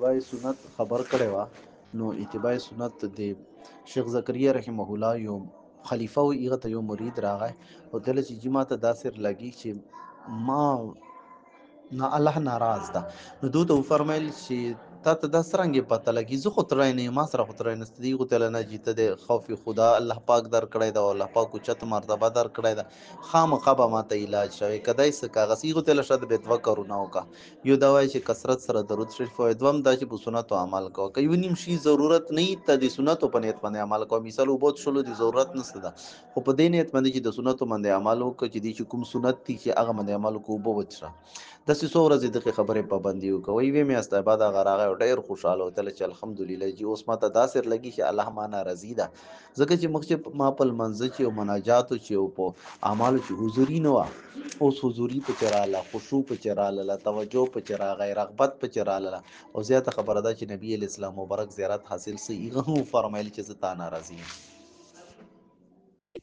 اتباع سنت خبر کړي وا۔ نو، اتباع سنت د شیخ زکریا رحمه الله یو خلیفہ و ایغه ته یو مرید راغی او دل چې جمعه ته داسر لګی چې ما نه الله ناراض ده نو دوی ته فرمایل چې تا ته دا سرنګ پته لګي زه خو ترای نه ما سره خو ترای نه ستدي غو تل نه جیته د خوف خدا الله پاک در کړی دا الله پاک چت مرتبه در کړی دا خامخا به ما ته علاج شوی. کدای س کاغذ؟ غو تل شد به دوا کارونه وکا یو دا وای چې کثرت سره درود شریف او دوم دا چې په سنت عمل کو کوي نیم شي ضرورت نه ته د سنت په نیت باندې عمل کو مثال وبوت شلو دی ضرورت نشته دا خو په دې نیت باندې چې د سنت باندې عمل وکړي چې د کوم سنت دي چې هغه باندې عمل کو وبو وچره د څو ورځې د خبرې پابندي وکوي وی مې استعباد غراغه او ډیر خوشاله وتل چې الحمدلله جی اوس ماته داسر لګي چې الله معنا رضی ده. ځکه چې مخ چې ما په منځ چې او مناجات چې او په اعمال چې حضوري نه و اوس حضوري په چراله خشوع په چراله توجه په چرا غیر رغبت په چراله او زیاته خبره ده چې نبی اسلام مبارک زیارت حاصل سي هغه فرمایل چې زه تا ناراضی یم.